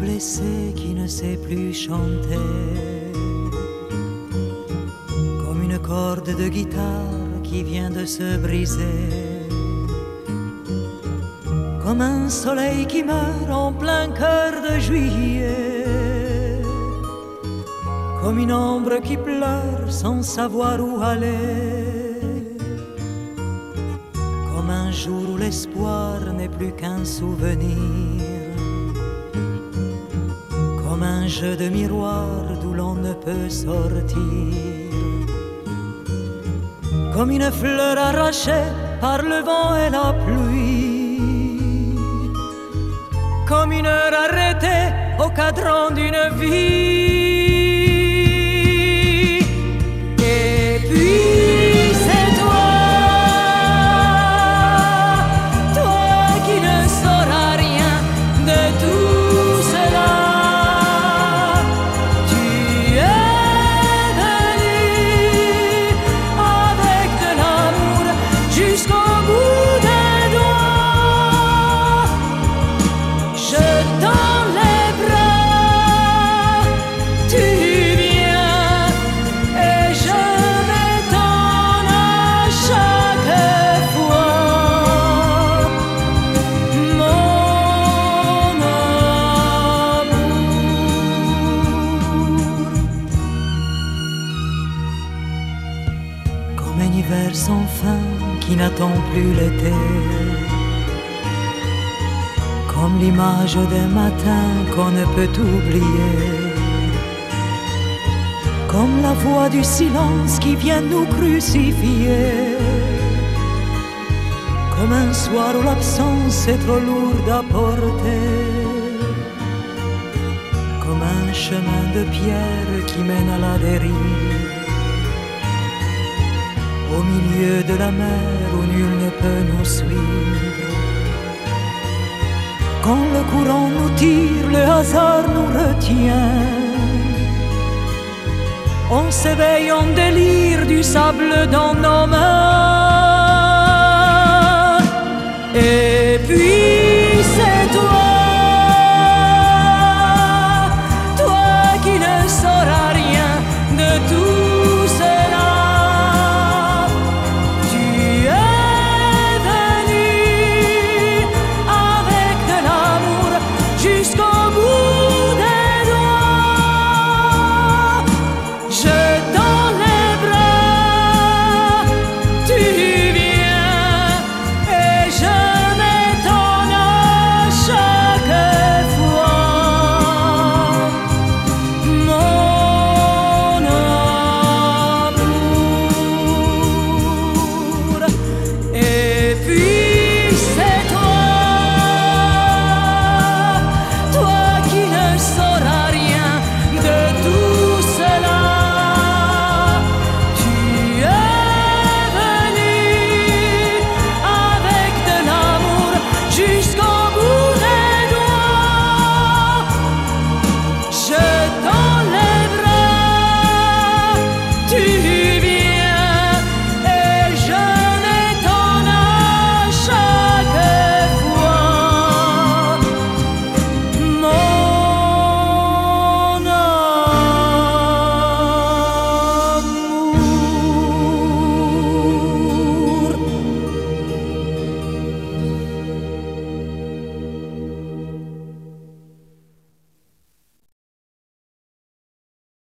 blessé qui ne sait plus chanter. Comme une corde de guitare qui vient de se briser. Comme un soleil qui meurt en plein cœur de juillet. Comme une ombre qui pleure sans savoir où aller. Comme un jour où l'espoir n'est plus qu'un souvenir. Un jeu de miroir d'où l'on ne peut sortir. Comme une fleur arrachée par le vent et la pluie. Comme une heure arrêtée au cadran d'une vie. Sans fin qui n'attend plus l'été. Comme l'image d'un matin qu'on ne peut oublier. Comme la voix du silence qui vient nous crucifier. Comme un soir où l'absence est trop lourde à porter. Comme un chemin de pierre qui mène à la dérive. Au milieu de la mer où nul ne peut nous suivre. Quand le courant nous tire, le hasard nous retient. On s'éveille en délire du sable dans nos mains. Et puis